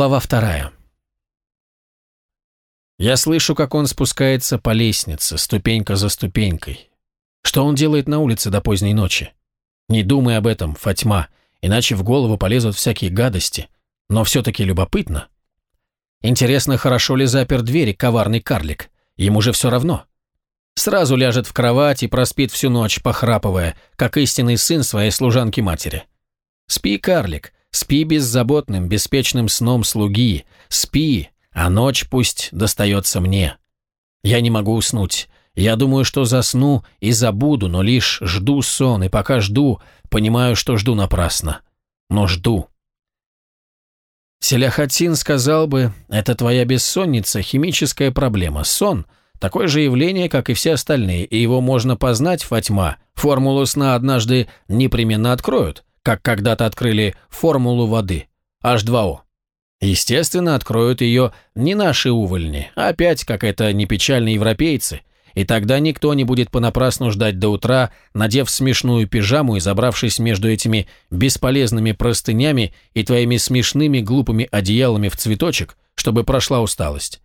Глава вторая. Я слышу, как он спускается по лестнице, ступенька за ступенькой. Что он делает на улице до поздней ночи? Не думай об этом, Фатьма, иначе в голову полезут всякие гадости. Но все-таки любопытно. Интересно, хорошо ли запер двери коварный карлик? Ему же все равно. Сразу ляжет в кровать и проспит всю ночь, похрапывая, как истинный сын своей служанки-матери. Спи, карлик, спи беззаботным, беспечным сном слуги, спи, а ночь пусть достается мне. Я не могу уснуть. Я думаю, что засну и забуду, но лишь жду сон, и пока жду, понимаю, что жду напрасно. Но жду. Селяхатин сказал бы, это твоя бессонница, химическая проблема. Сон – такое же явление, как и все остальные, и его можно познать, Фатьма. Формулу сна однажды непременно откроют, как когда-то открыли формулу воды, H2O. Естественно, откроют ее не наши увольни, а опять, как это не печальные европейцы, и тогда никто не будет понапрасну ждать до утра, надев смешную пижаму и забравшись между этими бесполезными простынями и твоими смешными глупыми одеялами в цветочек, чтобы прошла усталость.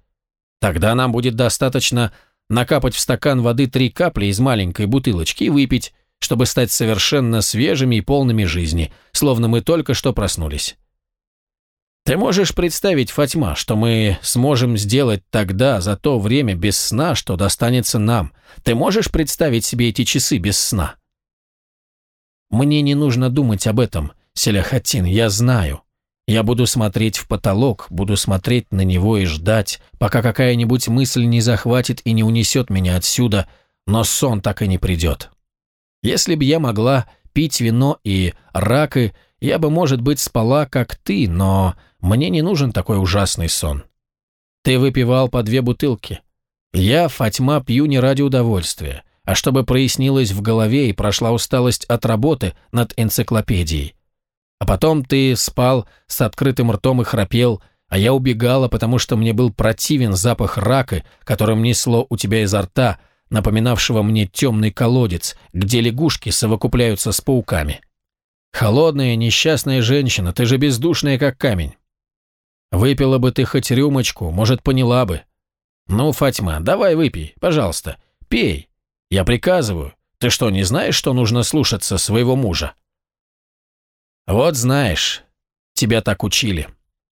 Тогда нам будет достаточно накапать в стакан воды три капли из маленькой бутылочки и выпить, чтобы стать совершенно свежими и полными жизни, словно мы только что проснулись. Ты можешь представить, Фатьма, что мы сможем сделать тогда, за то время без сна, что достанется нам? Ты можешь представить себе эти часы без сна? Мне не нужно думать об этом, Селяхатин, я знаю. Я буду смотреть в потолок, буду смотреть на него и ждать, пока какая-нибудь мысль не захватит и не унесет меня отсюда, но сон так и не придет. Если бы я могла пить вино и ракы, я бы, может быть, спала, как ты, но мне не нужен такой ужасный сон. Ты выпивал по две бутылки. Я, Фатьма, пью не ради удовольствия, а чтобы прояснилось в голове и прошла усталость от работы над энциклопедией. А потом ты спал с открытым ртом и храпел, а я убегала, потому что мне был противен запах рака, которым несло у тебя изо рта, напоминавшего мне темный колодец, где лягушки совокупляются с пауками. Холодная, несчастная женщина, ты же бездушная, как камень. Выпила бы ты хоть рюмочку, может, поняла бы. Ну, Фатьма, давай выпей, пожалуйста, пей. Я приказываю. Ты что, не знаешь, что нужно слушаться своего мужа? Вот знаешь, тебя так учили.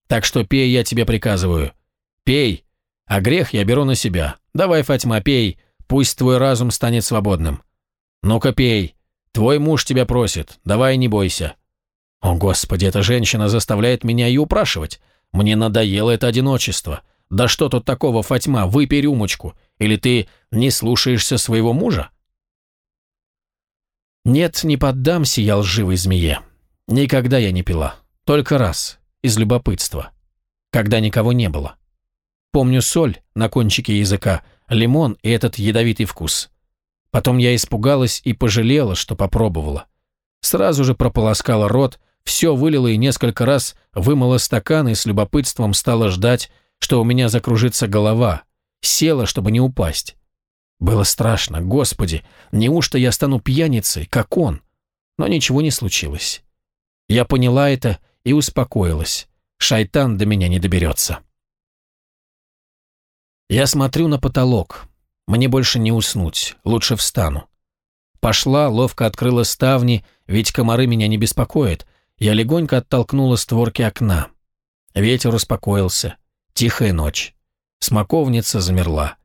Так что пей, я тебе приказываю. Пей, а грех я беру на себя. Давай, Фатьма, пей, пусть твой разум станет свободным. Ну-ка, пей. Твой муж тебя просит, давай не бойся. О, Господи, эта женщина заставляет меня и упрашивать. Мне надоело это одиночество. Да что тут такого, Фатьма, выпей рюмочку. Или ты не слушаешься своего мужа? Нет, не поддамся я лживой змее. Никогда я не пила. Только раз, из любопытства. Когда никого не было. Помню соль на кончике языка, лимон и этот ядовитый вкус. Потом я испугалась и пожалела, что попробовала. Сразу же прополоскала рот, все вылила и несколько раз вымыла стакан и с любопытством стала ждать, что у меня закружится голова. Села, чтобы не упасть. Было страшно, господи, неужто я стану пьяницей, как он? Но ничего не случилось. Я поняла это и успокоилась. Шайтан до меня не доберется. Я смотрю на потолок. Мне больше не уснуть, лучше встану. Пошла, ловко открыла ставни, ведь комары меня не беспокоят. Я легонько оттолкнула створки окна. Ветер успокоился. Тихая ночь. Смоковница замерла.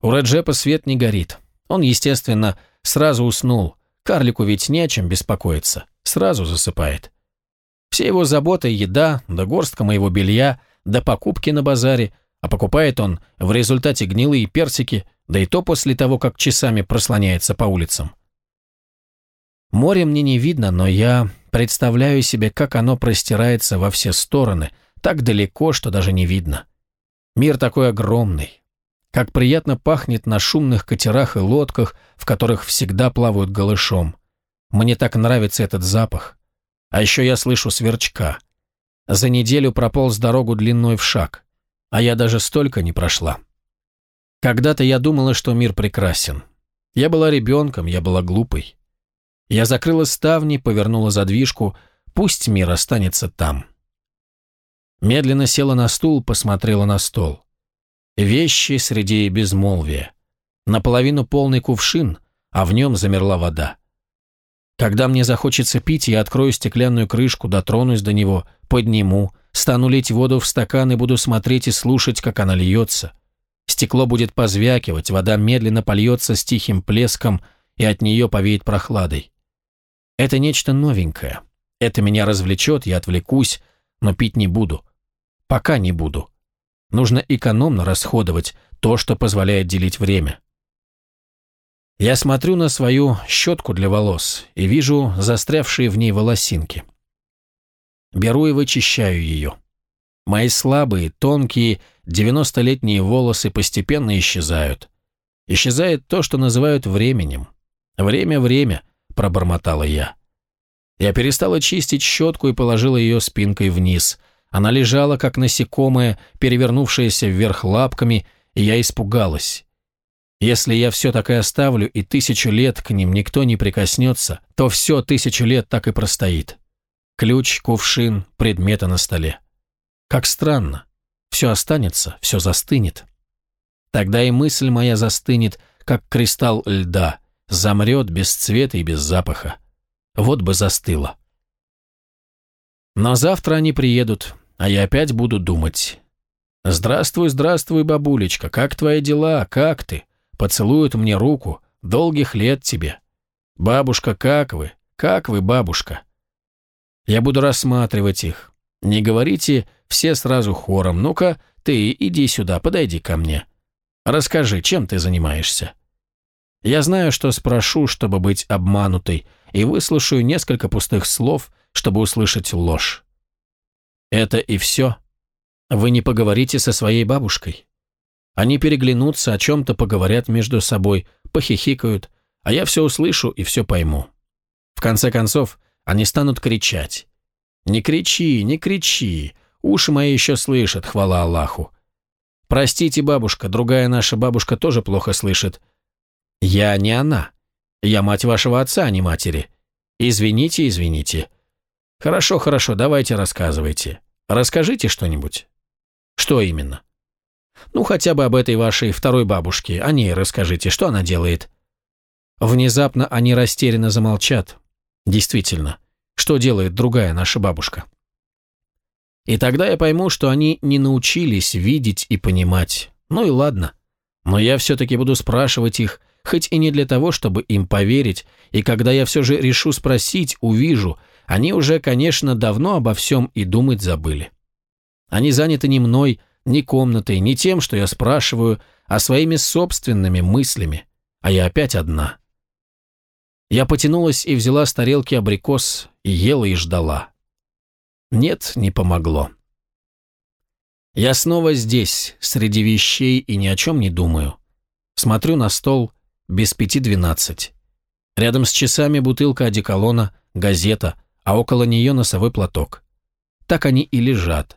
У Раджепа свет не горит. Он, естественно, сразу уснул. Карлику ведь не о чем беспокоиться. Сразу засыпает. Все его заботы – еда, да горстка моего белья, да покупки на базаре – а покупает он в результате гнилые персики, да и то после того, как часами прослоняется по улицам. Море мне не видно, но я представляю себе, как оно простирается во все стороны, так далеко, что даже не видно. Мир такой огромный. Как приятно пахнет на шумных катерах и лодках, в которых всегда плавают голышом. Мне так нравится этот запах. А еще я слышу сверчка. За неделю прополз дорогу длиной в шаг а я даже столько не прошла. Когда-то я думала, что мир прекрасен. Я была ребенком, я была глупой. Я закрыла ставни, повернула задвижку, пусть мир останется там. Медленно села на стул, посмотрела на стол. Вещи среди безмолвия. Наполовину полный кувшин, а в нем замерла вода. Когда мне захочется пить, я открою стеклянную крышку, дотронусь до него, подниму, стану лить воду в стакан и буду смотреть и слушать, как она льется. Стекло будет позвякивать, вода медленно польется с тихим плеском, и от нее повеет прохладой. Это нечто новенькое. Это меня развлечет, я отвлекусь, но пить не буду. Пока не буду. Нужно экономно расходовать то, что позволяет делить время. Я смотрю на свою щетку для волос и вижу застрявшие в ней волосинки. Беру и вычищаю ее. Мои слабые, тонкие, девяностолетние волосы постепенно исчезают. Исчезает то, что называют временем. «Время, время», — пробормотала я. Я перестала чистить щетку и положила ее спинкой вниз. Она лежала, как насекомое, перевернувшееся вверх лапками, и я испугалась. Если я все так и оставлю, и тысячу лет к ним никто не прикоснется, то все тысячу лет так и простоит. Ключ, кувшин, предметы на столе. Как странно. Все останется, все застынет. Тогда и мысль моя застынет, как кристалл льда, замрет без цвета и без запаха. Вот бы застыла. Но завтра они приедут, а я опять буду думать. «Здравствуй, здравствуй, бабулечка, как твои дела, как ты?» Поцелуют мне руку, долгих лет тебе. Бабушка, как вы? Как вы, бабушка? Я буду рассматривать их. Не говорите все сразу хором. Ну-ка, ты иди сюда, подойди ко мне. Расскажи, чем ты занимаешься? Я знаю, что спрошу, чтобы быть обманутой, и выслушаю несколько пустых слов, чтобы услышать ложь. Это и все. Вы не поговорите со своей бабушкой. Они переглянутся, о чем-то поговорят между собой, похихикают, а я все услышу и все пойму. В конце концов, они станут кричать. «Не кричи, не кричи, уши мои еще слышат, хвала Аллаху». «Простите, бабушка, другая наша бабушка тоже плохо слышит». «Я не она. Я мать вашего отца, а не матери. Извините, извините». «Хорошо, хорошо, давайте рассказывайте. Расскажите что-нибудь». «Что именно?» Ну, хотя бы об этой вашей второй бабушке, о ней расскажите, что она делает». Внезапно они растерянно замолчат. Действительно, что делает другая наша бабушка? И тогда я пойму, что они не научились видеть и понимать. Ну и ладно. Но я все-таки буду спрашивать их, хоть и не для того, чтобы им поверить, и когда я все же решу спросить, увижу, они уже, конечно, давно обо всем и думать забыли. Они заняты не мной, ни комнатой, ни тем, что я спрашиваю, а своими собственными мыслями, а я опять одна. Я потянулась и взяла с тарелки абрикос, и ела и ждала. Нет, не помогло. Я снова здесь, среди вещей, и ни о чем не думаю. Смотрю на стол, без пяти двенадцать. Рядом с часами бутылка одеколона, газета, а около нее носовой платок. Так они и лежат.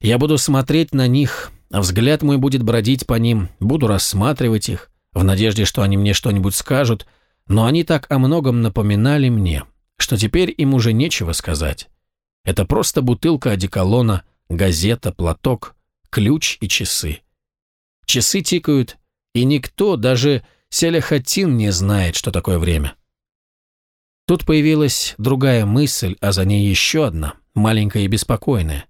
Я буду смотреть на них, а взгляд мой будет бродить по ним, буду рассматривать их, в надежде, что они мне что-нибудь скажут, но они так о многом напоминали мне, что теперь им уже нечего сказать. Это просто бутылка одеколона, газета, платок, ключ и часы. Часы тикают, и никто, даже Селяхатин, не знает, что такое время. Тут появилась другая мысль, а за ней еще одна, маленькая и беспокойная.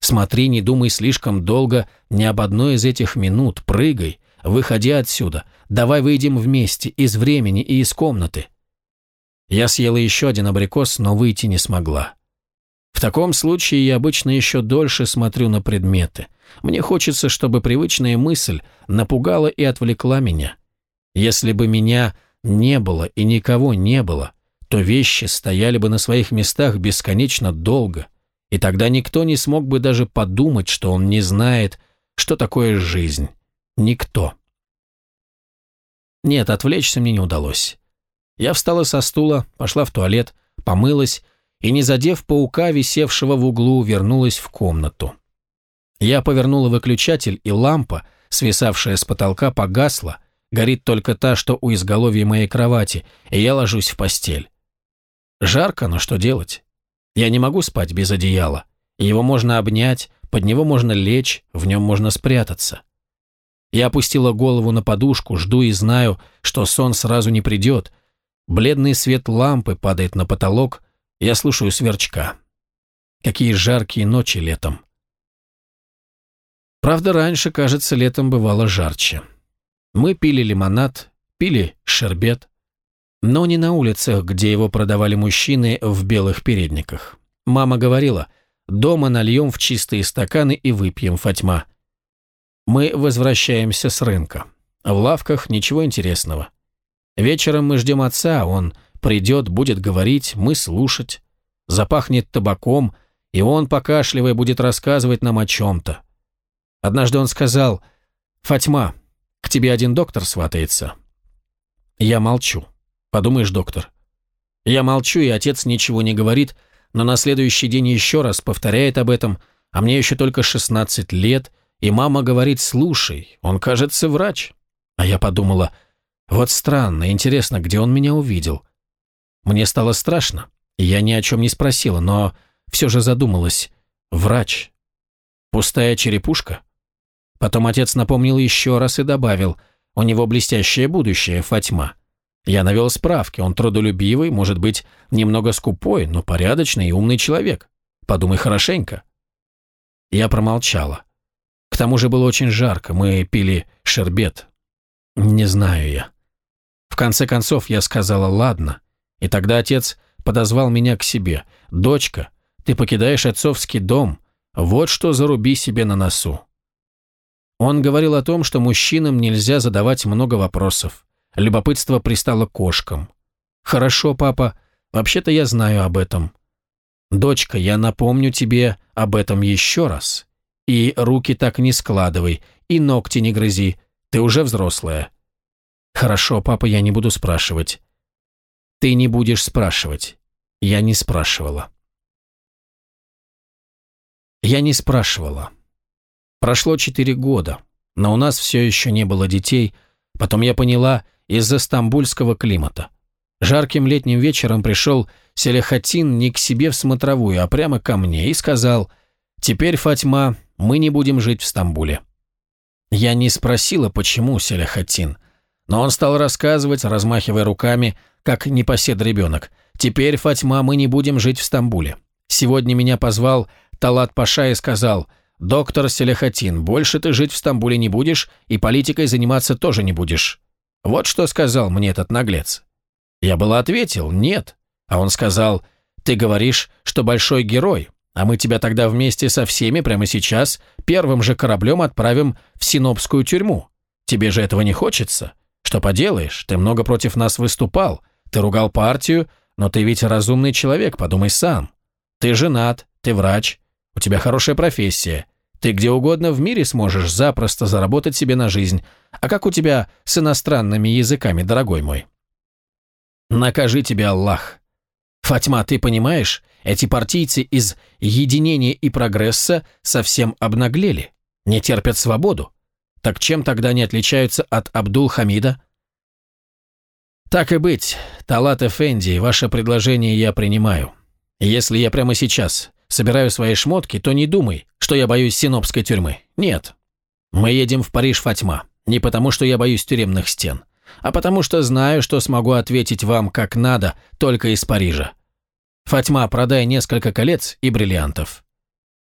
Смотри, не думай слишком долго ни об одной из этих минут, прыгай, выходи отсюда, давай выйдем вместе, из времени и из комнаты. Я съела еще один абрикос, но выйти не смогла. В таком случае я обычно еще дольше смотрю на предметы. Мне хочется, чтобы привычная мысль напугала и отвлекла меня. Если бы меня не было и никого не было, то вещи стояли бы на своих местах бесконечно долго – и тогда никто не смог бы даже подумать, что он не знает, что такое жизнь. Никто. Нет, отвлечься мне не удалось. Я встала со стула, пошла в туалет, помылась и, не задев паука, висевшего в углу, вернулась в комнату. Я повернула выключатель, и лампа, свисавшая с потолка, погасла, горит только та, что у изголовья моей кровати, и я ложусь в постель. Жарко, но что делать? Я не могу спать без одеяла. Его можно обнять, под него можно лечь, в нем можно спрятаться. Я опустила голову на подушку, жду и знаю, что сон сразу не придет. Бледный свет лампы падает на потолок, я слушаю сверчка. Какие жаркие ночи летом. Правда, раньше, кажется, летом бывало жарче. Мы пили лимонад, пили шербет, но не на улицах, где его продавали мужчины в белых передниках. Мама говорила, дома нальем в чистые стаканы и выпьем, Фатьма. Мы возвращаемся с рынка. В лавках ничего интересного. Вечером мы ждем отца, он придет, будет говорить, мы слушать. Запахнет табаком, и он, покашливая, будет рассказывать нам о чем-то. Однажды он сказал, «Фатьма, к тебе один доктор сватается». Я молчу. Подумаешь, доктор. Я молчу, и отец ничего не говорит, но на следующий день еще раз повторяет об этом, а мне еще только 16 лет, и мама говорит, слушай, он, кажется, врач. А я подумала, вот странно, интересно, где он меня увидел. Мне стало страшно, и я ни о чем не спросила, но все же задумалась. Врач. Пустая черепушка? Потом отец напомнил еще раз и добавил, у него блестящее будущее, Фатьма. Я навел справки, он трудолюбивый, может быть, немного скупой, но порядочный и умный человек. Подумай хорошенько. Я промолчала. К тому же было очень жарко, мы пили шербет. Не знаю я. В конце концов я сказала «ладно», и тогда отец подозвал меня к себе. «Дочка, ты покидаешь отцовский дом, вот что заруби себе на носу». Он говорил о том, что мужчинам нельзя задавать много вопросов. Любопытство пристало кошкам. «Хорошо, папа, вообще-то я знаю об этом». «Дочка, я напомню тебе об этом еще раз. И руки так не складывай, и ногти не грызи, ты уже взрослая». «Хорошо, папа, я не буду спрашивать». «Ты не будешь спрашивать». Я не спрашивала. Я не спрашивала. Прошло четыре года, но у нас все еще не было детей. Потом я поняла, из-за стамбульского климата. Жарким летним вечером пришел Селихатин не к себе в смотровую, а прямо ко мне и сказал, «Теперь, Фатьма, мы не будем жить в Стамбуле». Я не спросила, почему Селихатин, но он стал рассказывать, размахивая руками, как непосед ребенок. «Теперь, Фатьма, мы не будем жить в Стамбуле. Сегодня меня позвал Талат Паша и сказал, «Доктор Селихатин, больше ты жить в Стамбуле не будешь и политикой заниматься тоже не будешь. Вот что сказал мне этот наглец. Я было ответил «нет», а он сказал «ты говоришь, что большой герой, а мы тебя тогда вместе со всеми прямо сейчас первым же кораблем отправим в Синопскую тюрьму. Тебе же этого не хочется? Что поделаешь, ты много против нас выступал, ты ругал партию, но ты ведь разумный человек, подумай сам. Ты женат, ты врач, у тебя хорошая профессия, ты где угодно в мире сможешь запросто заработать себе на жизнь. А как у тебя с иностранными языками, дорогой мой? Накажи тебя Аллах. Фатьма, ты понимаешь, эти партийцы из единения и прогресса совсем обнаглели, не терпят свободу. Так чем тогда не отличаются от Абдул-Хамида? Так и быть, Талат Эфенди, ваше предложение я принимаю. Если я прямо сейчас собираю свои шмотки, то не думай, что я боюсь синопской тюрьмы. Нет. Мы едем в Париж, Фатьма. Не потому, что я боюсь тюремных стен, а потому что знаю, что смогу ответить вам как надо только из Парижа. Фатьма, продай несколько колец и бриллиантов.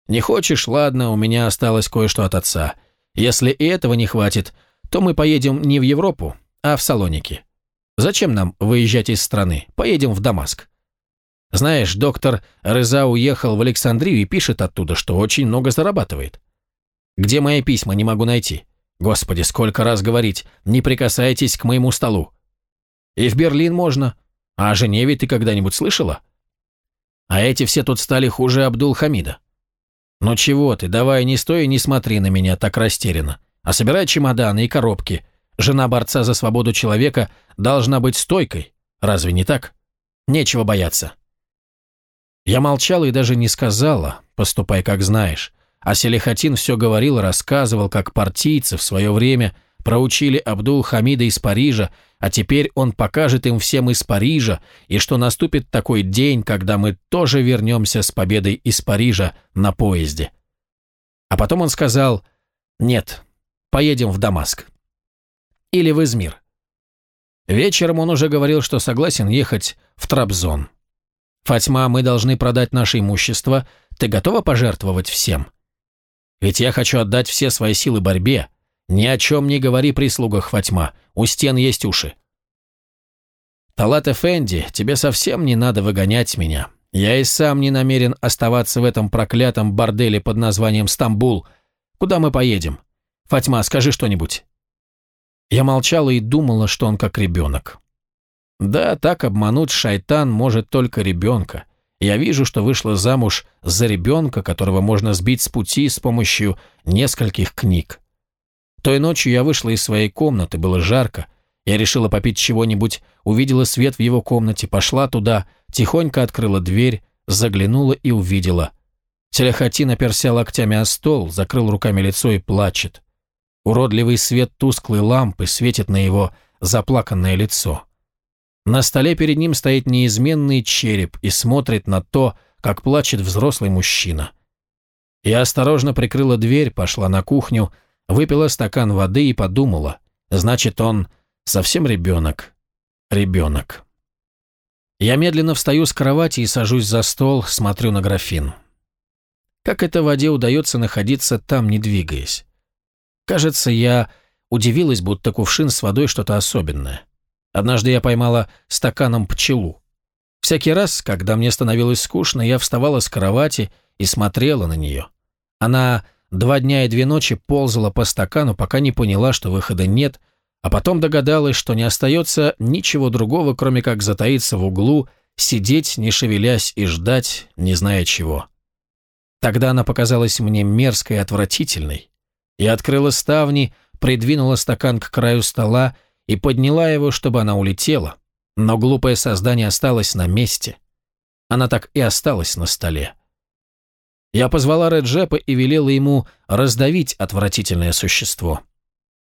Не хочешь, ладно, у меня осталось кое-что от отца. Если и этого не хватит, то мы поедем не в Европу, а в Салоники. Зачем нам выезжать из страны? Поедем в Дамаск. Знаешь, доктор Рыза уехал в Александрию и пишет оттуда, что очень много зарабатывает. Где мои письма, не могу найти. Господи, сколько раз говорить, не прикасайтесь к моему столу. И в Берлин можно. А о Женеве ты когда-нибудь слышала? А эти все тут стали хуже Абдул-Хамида. Ну чего ты, давай не стой и не смотри на меня так растерянно, а собирай чемоданы и коробки. Жена борца за свободу человека должна быть стойкой. Разве не так? Нечего бояться. Я молчала и даже не сказала, поступай как знаешь. А Селихатин все говорил рассказывал, как партийцы в свое время проучили Абдул-Хамида из Парижа, а теперь он покажет им всем из Парижа, и что наступит такой день, когда мы тоже вернемся с победой из Парижа на поезде. А потом он сказал, нет, поедем в Дамаск. Или в Измир. Вечером он уже говорил, что согласен ехать в Трабзон. «Фатьма, мы должны продать наше имущество. Ты готова пожертвовать всем? Ведь я хочу отдать все свои силы борьбе, ни о чем не говори прислугах, Фатьма, у стен есть уши. Талат Эфенди, тебе совсем не надо выгонять меня. Я и сам не намерен оставаться в этом проклятом борделе под названием Стамбул. Куда мы поедем? Фатьма, скажи что-нибудь. Я молчала и думала, что он как ребенок. Да, так обмануть шайтан может только ребенка. Я вижу, что вышла замуж за ребенка, которого можно сбить с пути с помощью нескольких книг. Той ночью я вышла из своей комнаты, было жарко. Я решила попить чего-нибудь, увидела свет в его комнате, пошла туда, тихонько открыла дверь, заглянула и увидела. Телехатин оперся локтями о стол, закрыл руками лицо и плачет. Уродливый свет тусклой лампы светит на его заплаканное лицо. На столе перед ним стоит неизменный череп и смотрит на то, как плачет взрослый мужчина. Я осторожно прикрыла дверь, пошла на кухню, выпила стакан воды и подумала, значит, он совсем ребенок. Ребенок. Я медленно встаю с кровати и сажусь за стол, смотрю на графин. Как это воде удается находиться там, не двигаясь? Кажется, я удивилась, будто кувшин с водой что-то особенное. Однажды я поймала стаканом пчелу. Всякий раз, когда мне становилось скучно, я вставала с кровати и смотрела на нее. Она Два дня и две ночи ползала по стакану, пока не поняла, что выхода нет, а потом догадалась, что не остается ничего другого, кроме как затаиться в углу, сидеть, не шевелясь и ждать, не зная чего. Тогда она показалась мне мерзкой и отвратительной. Я открыла ставни, придвинула стакан к краю стола и подняла его, чтобы она улетела, но глупое создание осталось на месте. Она так и осталась на столе. Я позвала Реджепа и велела ему раздавить отвратительное существо.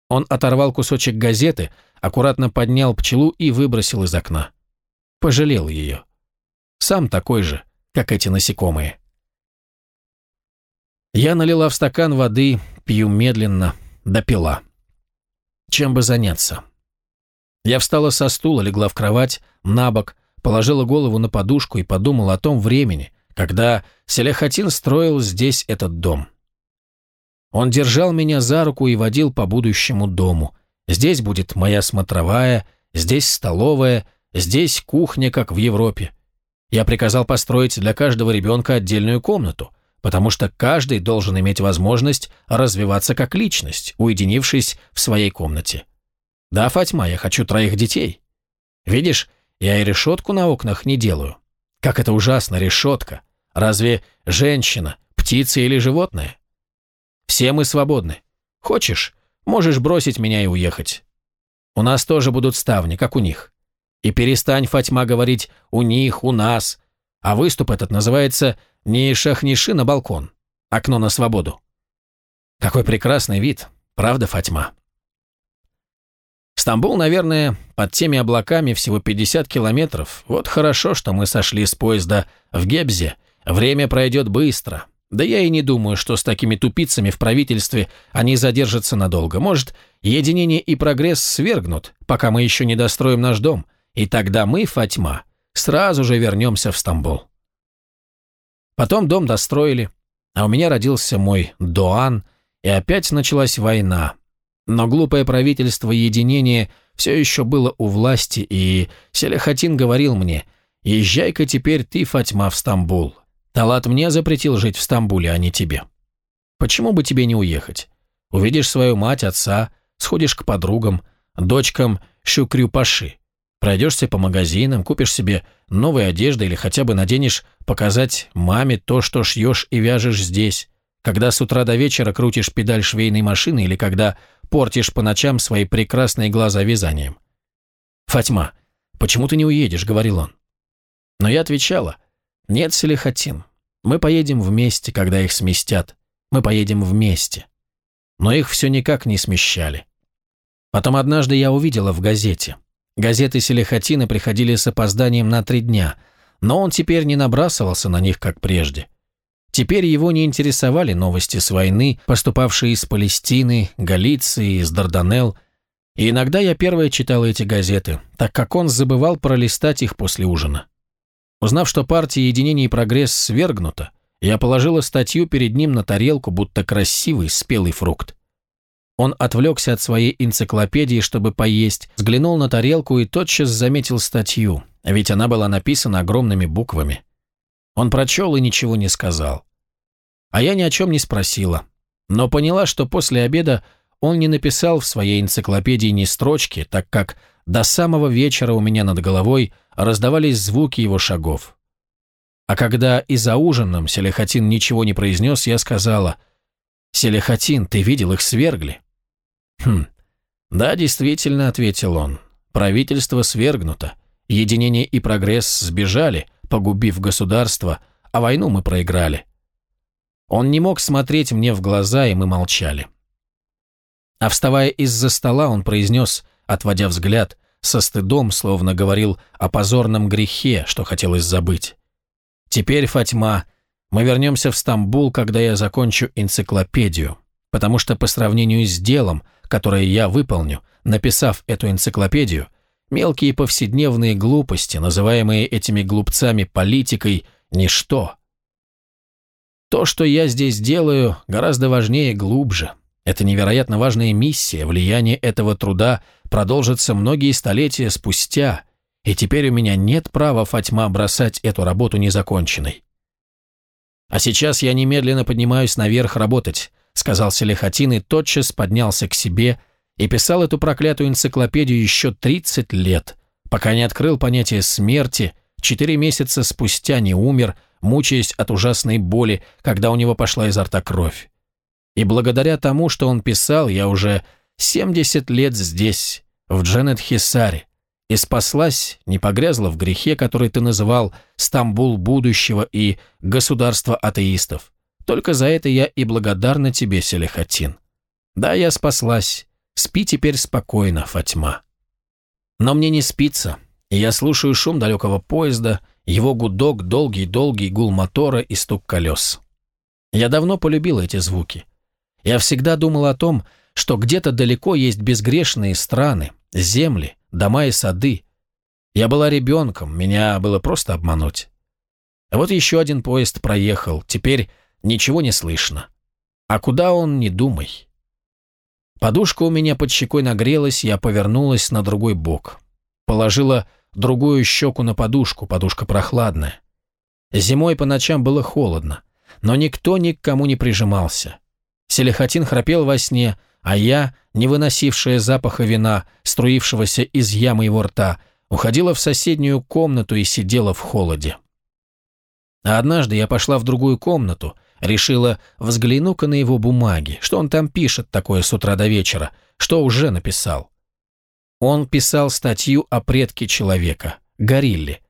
Он оторвал кусочек газеты, аккуратно поднял пчелу и выбросил из окна. Пожалел ее. Сам такой же, как эти насекомые. Я налила в стакан воды, пью медленно, допила. Чем бы заняться? Я встала со стула, легла в кровать, на бок, положила голову на подушку и подумала о том времени, когда Селяхатин строил здесь этот дом. Он держал меня за руку и водил по будущему дому. Здесь будет моя смотровая, здесь столовая, здесь кухня, как в Европе. Я приказал построить для каждого ребенка отдельную комнату, потому что каждый должен иметь возможность развиваться как личность, уединившись в своей комнате. Да, Фатьма, я хочу троих детей. Видишь, я и решетку на окнах не делаю. Как это ужасно, решетка. Разве женщина, птица или животное? Все мы свободны. Хочешь, можешь бросить меня и уехать. У нас тоже будут ставни, как у них. И перестань, Фатьма, говорить «у них», «у нас». А выступ этот называется не шахниши на балкон, окно на свободу. Какой прекрасный вид, правда, Фатьма? Стамбул, наверное, под теми облаками всего 50 километров. Вот хорошо, что мы сошли с поезда в Гебзе. Время пройдет быстро. Да я и не думаю, что с такими тупицами в правительстве они задержатся надолго. Может, единение и прогресс свергнут, пока мы еще не достроим наш дом. И тогда мы, Фатьма, сразу же вернемся в Стамбул. Потом дом достроили, а у меня родился мой Доан, и опять началась война. Но глупое правительство единения все еще было у власти, и Селяхатин говорил мне, «Езжай-ка теперь ты, Фатьма, в Стамбул. Талат мне запретил жить в Стамбуле, а не тебе. Почему бы тебе не уехать? Увидишь свою мать, отца, сходишь к подругам, дочкам Шукрю-Паши, пройдешься по магазинам, купишь себе новые одежды или хотя бы наденешь показать маме то, что шьешь и вяжешь здесь, когда с утра до вечера крутишь педаль швейной машины или когда портишь по ночам свои прекрасные глаза вязанием. «Фатьма, почему ты не уедешь?» — говорил он. Но я отвечала, «Нет, Селихатин, мы поедем вместе, когда их сместят. Мы поедем вместе». Но их все никак не смещали. Потом однажды я увидела в газете. Газеты Селихатина приходили с опозданием на три дня, но он теперь не набрасывался на них, как прежде. Теперь его не интересовали новости с войны, поступавшие из Палестины, Галиции, из Дарданелл, и иногда я первая читала эти газеты, так как он забывал пролистать их после ужина. Узнав, что партия «Единение и прогресс» свергнута, я положила статью перед ним на тарелку, будто красивый спелый фрукт. Он отвлекся от своей энциклопедии, чтобы поесть, взглянул на тарелку и тотчас заметил статью, ведь она была написана огромными буквами. Он прочел и ничего не сказал. А я ни о чем не спросила, но поняла, что после обеда он не написал в своей энциклопедии ни строчки, так как до самого вечера у меня над головой раздавались звуки его шагов. А когда и за ужином Селихатин ничего не произнес, я сказала, «Селихатин, ты видел, их свергли?» «Хм, да, действительно», — ответил он, «правительство свергнуто, единение и прогресс сбежали, погубив государство, а войну мы проиграли». Он не мог смотреть мне в глаза, и мы молчали. А вставая из-за стола, он произнес, отводя взгляд, со стыдом, словно говорил о позорном грехе, что хотелось забыть. «Теперь, Фатьма, мы вернемся в Стамбул, когда я закончу энциклопедию, потому что по сравнению с делом, которое я выполню, написав эту энциклопедию, мелкие повседневные глупости, называемые этими глупцами политикой, ничто. То, что я здесь делаю, гораздо важнее и глубже». Это невероятно важная миссия, влияние этого труда продолжится многие столетия спустя, и теперь у меня нет права, Фатьма, бросать эту работу незаконченной. «А сейчас я немедленно поднимаюсь наверх работать», сказал Селихатин и тотчас поднялся к себе и писал эту проклятую энциклопедию еще 30 лет, пока не открыл понятие смерти, четыре месяца спустя не умер, мучаясь от ужасной боли, когда у него пошла изо рта кровь. И благодаря тому, что он писал, я уже 70 лет здесь, в Дженет-Хисаре, и спаслась, не погрязла в грехе, который ты называл «Стамбул будущего» и «Государство атеистов». Только за это я и благодарна тебе, Селихатин. Да, я спаслась. Спи теперь спокойно, Фатьма. Но мне не спится, и я слушаю шум далекого поезда, его гудок, долгий-долгий гул мотора и стук колес. Я давно полюбила эти звуки. Я всегда думал о том, что где-то далеко есть безгрешные страны, земли, дома и сады. Я была ребенком, меня было просто обмануть. вот еще один поезд проехал, теперь ничего не слышно. А куда он, не думай. Подушка у меня под щекой нагрелась, я повернулась на другой бок. Положила другую щеку на подушку, подушка прохладная. Зимой по ночам было холодно, но никто ни к кому не прижимался. Селихатин храпел во сне, а я, не выносившая запаха вина, струившегося из ямы его рта, уходила в соседнюю комнату и сидела в холоде. А однажды я пошла в другую комнату, решила, взгляну-ка на его бумаги, что он там пишет такое с утра до вечера, что уже написал. Он писал статью о предке человека, горилле.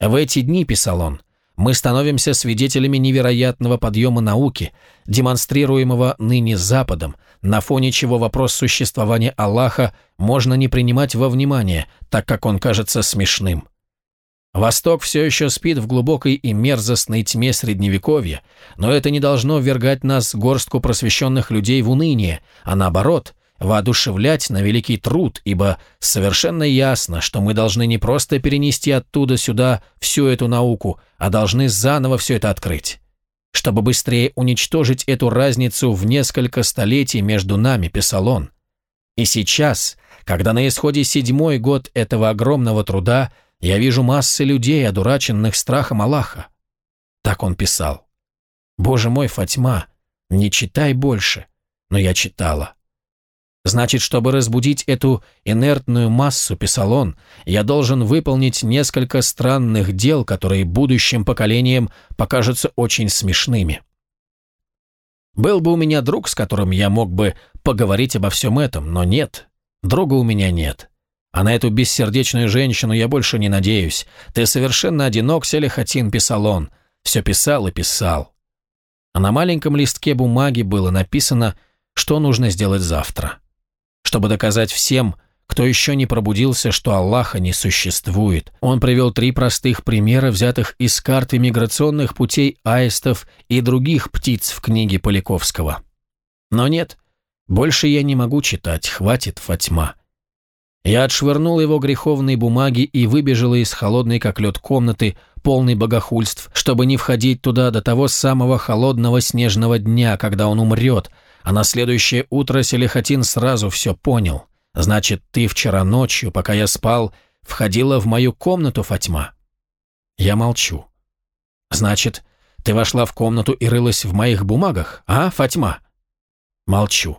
В эти дни, писал он, мы становимся свидетелями невероятного подъема науки, демонстрируемого ныне Западом, на фоне чего вопрос существования Аллаха можно не принимать во внимание, так как он кажется смешным. Восток все еще спит в глубокой и мерзостной тьме Средневековья, но это не должно ввергать нас горстку просвещенных людей в уныние, а наоборот – воодушевлять на великий труд, ибо совершенно ясно, что мы должны не просто перенести оттуда сюда всю эту науку, а должны заново все это открыть. Чтобы быстрее уничтожить эту разницу в несколько столетий между нами, писал он. И сейчас, когда на исходе седьмой год этого огромного труда, я вижу массы людей, одураченных страхом Аллаха. Так он писал. Боже мой, Фатьма, не читай больше. Но я читала. Значит, чтобы разбудить эту инертную массу, писал он, я должен выполнить несколько странных дел, которые будущим поколениям покажутся очень смешными. Был бы у меня друг, с которым я мог бы поговорить обо всем этом, но нет, друга у меня нет. А на эту бессердечную женщину я больше не надеюсь. Ты совершенно одинок, Селихатин, писал он. Все писал и писал. А на маленьком листке бумаги было написано, что нужно сделать завтра чтобы доказать всем, кто еще не пробудился, что Аллаха не существует. Он привел три простых примера, взятых из карты миграционных путей аистов и других птиц в книге Поляковского. Но нет, больше я не могу читать, хватит Фатьма. Я отшвырнул его греховные бумаги и выбежала из холодной как лед комнаты, полной богохульств, чтобы не входить туда до того самого холодного снежного дня, когда он умрет, а на следующее утро Селихатин сразу все понял. Значит, ты вчера ночью, пока я спал, входила в мою комнату, Фатьма? Я молчу. Значит, ты вошла в комнату и рылась в моих бумагах, а, Фатьма? Молчу.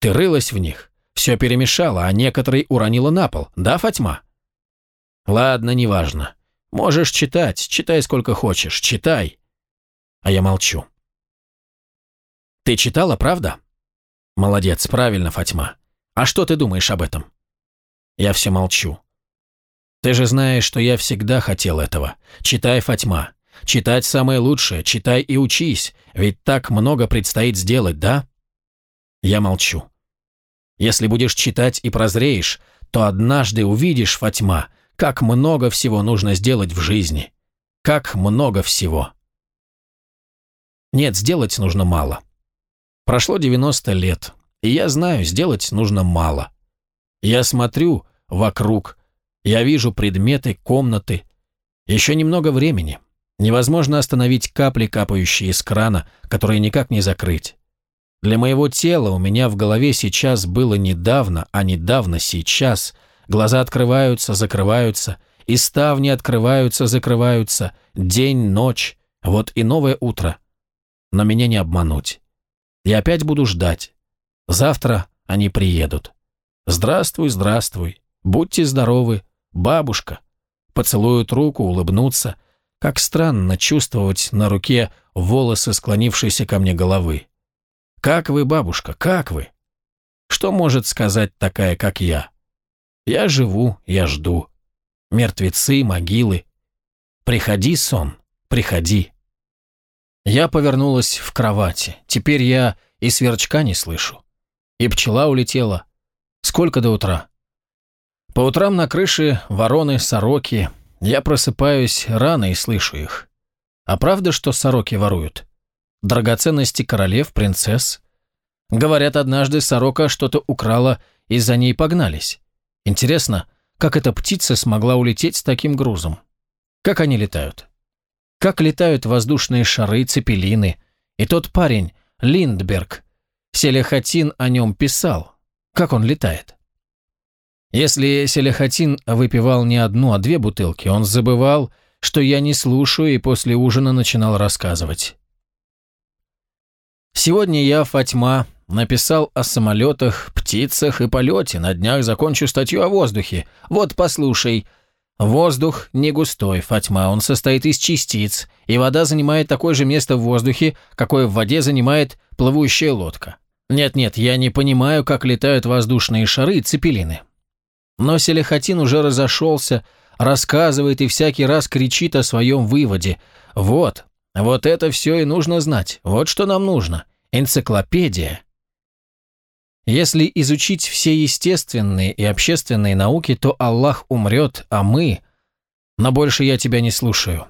Ты рылась в них? Все перемешала, а некоторые уронила на пол, да, Фатьма? Ладно, неважно. Можешь читать, читай сколько хочешь, читай. А я молчу. Ты читала, правда? Молодец, правильно, Фатьма. А что ты думаешь об этом? Я все молчу. Ты же знаешь, что я всегда хотел этого. Читай, Фатьма. Читать самое лучшее, читай и учись, ведь так много предстоит сделать, да? Я молчу. Если будешь читать и прозреешь, то однажды увидишь, Фатьма, как много всего нужно сделать в жизни. Как много всего. Нет, сделать нужно мало. Прошло 90 лет, и я знаю, сделать нужно мало. Я смотрю вокруг, я вижу предметы, комнаты. Еще немного времени. Невозможно остановить капли, капающие из крана, которые никак не закрыть. Для моего тела у меня в голове сейчас было недавно, а недавно сейчас. Глаза открываются, закрываются, и ставни открываются, закрываются. День, ночь, вот и новое утро. Но меня не обмануть. Я опять буду ждать. Завтра они приедут. Здравствуй, здравствуй. Будьте здоровы, бабушка. Поцелуют руку, улыбнутся. Как странно чувствовать на руке волосы склонившейся ко мне головы. Как вы, бабушка, как вы? Что может сказать такая, как я? Я живу, я жду. Мертвецы, могилы. Приходи, сон, приходи. Я повернулась в кровати. Теперь я и сверчка не слышу. И пчела улетела. Сколько до утра? По утрам на крыше вороны, сороки. Я просыпаюсь рано и слышу их. А правда, что сороки воруют? Драгоценности королев, принцесс. Говорят, однажды сорока что-то украла и за ней погнались. Интересно, как эта птица смогла улететь с таким грузом? Как они летают? Как летают воздушные шары, цепелины? И тот парень, Линдберг, Селехатин о нем писал. Как он летает? Если Селехатин выпивал не одну, а две бутылки, он забывал, что я не слушаю и после ужина начинал рассказывать. Сегодня я, Фатьма, написал о самолетах, птицах и полете. На днях закончу статью о воздухе. Вот послушай. Воздух не густой, Фатьма, он состоит из частиц, и вода занимает такое же место в воздухе, какое в воде занимает плывущая лодка. Нет-нет, я не понимаю, как летают воздушные шары и цепелины. Но Селихатин уже разошелся, рассказывает и всякий раз кричит о своем выводе. Вот, вот это все и нужно знать. Вот что нам нужно. Энциклопедия. Если изучить все естественные и общественные науки, то Аллах умрет, а мы... Но больше я тебя не слушаю.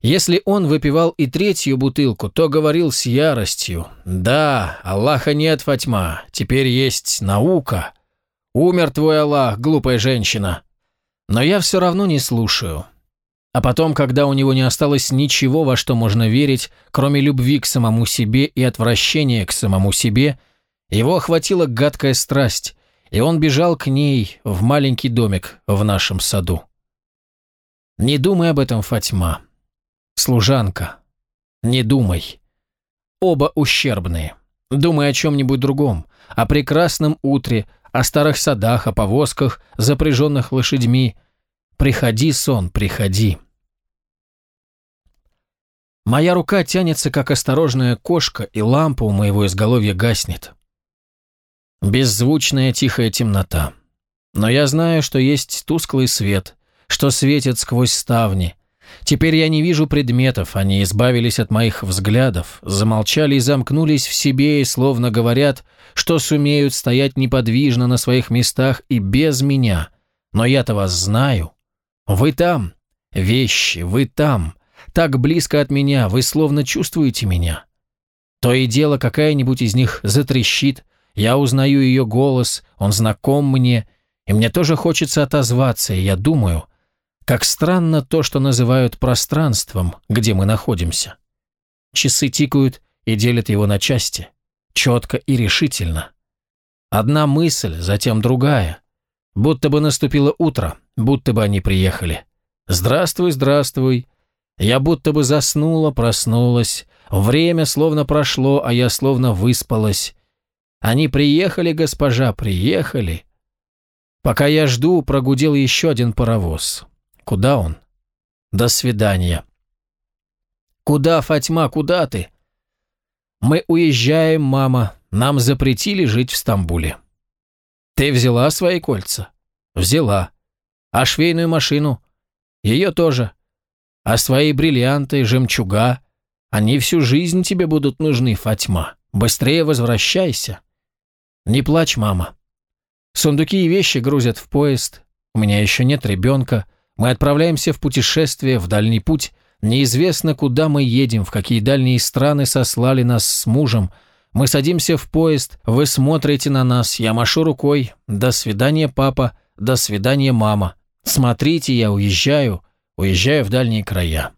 Если он выпивал и третью бутылку, то говорил с яростью. «Да, Аллаха нет, Фатьма, теперь есть наука. Умер твой Аллах, глупая женщина». Но я все равно не слушаю. А потом, когда у него не осталось ничего, во что можно верить, кроме любви к самому себе и отвращения к самому себе, его охватила гадкая страсть, и он бежал к ней в маленький домик в нашем саду. Не думай об этом, Фатьма. Служанка, не думай. Оба ущербные. Думай о чем-нибудь другом, о прекрасном утре, о старых садах, о повозках, запряженных лошадьми. Приходи, сон, приходи. Моя рука тянется, как осторожная кошка, и лампа у моего изголовья гаснет. Беззвучная тихая темнота. Но я знаю, что есть тусклый свет, что светит сквозь ставни, Теперь я не вижу предметов, они избавились от моих взглядов, замолчали и замкнулись в себе, и словно говорят, что сумеют стоять неподвижно на своих местах и без меня. Но я-то вас знаю. Вы там, вещи, вы там, так близко от меня, вы словно чувствуете меня. То и дело, какая-нибудь из них затрещит, я узнаю ее голос, он знаком мне, и мне тоже хочется отозваться, и я думаю – как странно то, что называют пространством, где мы находимся. Часы тикают и делят его на части. Четко и решительно. Одна мысль, затем другая. Будто бы наступило утро, будто бы они приехали. Здравствуй, здравствуй. Я будто бы заснула, проснулась. Время словно прошло, а я словно выспалась. Они приехали, госпожа, приехали. Пока я жду, прогудел еще один паровоз. Куда он? До свидания. Куда, Фатьма, куда ты? Мы уезжаем, мама. Нам запретили жить в Стамбуле. Ты взяла свои кольца? Взяла. А швейную машину? Ее тоже. А свои бриллианты, жемчуга? Они всю жизнь тебе будут нужны, Фатьма. Быстрее возвращайся. Не плачь, мама. Сундуки и вещи грузят в поезд. У меня еще нет ребенка. Мы отправляемся в путешествие, в дальний путь. Неизвестно, куда мы едем, в какие дальние страны сослали нас с мужем. Мы садимся в поезд, вы смотрите на нас, я машу рукой. До свидания, папа, до свидания, мама. Смотрите, я уезжаю, уезжаю в дальние края.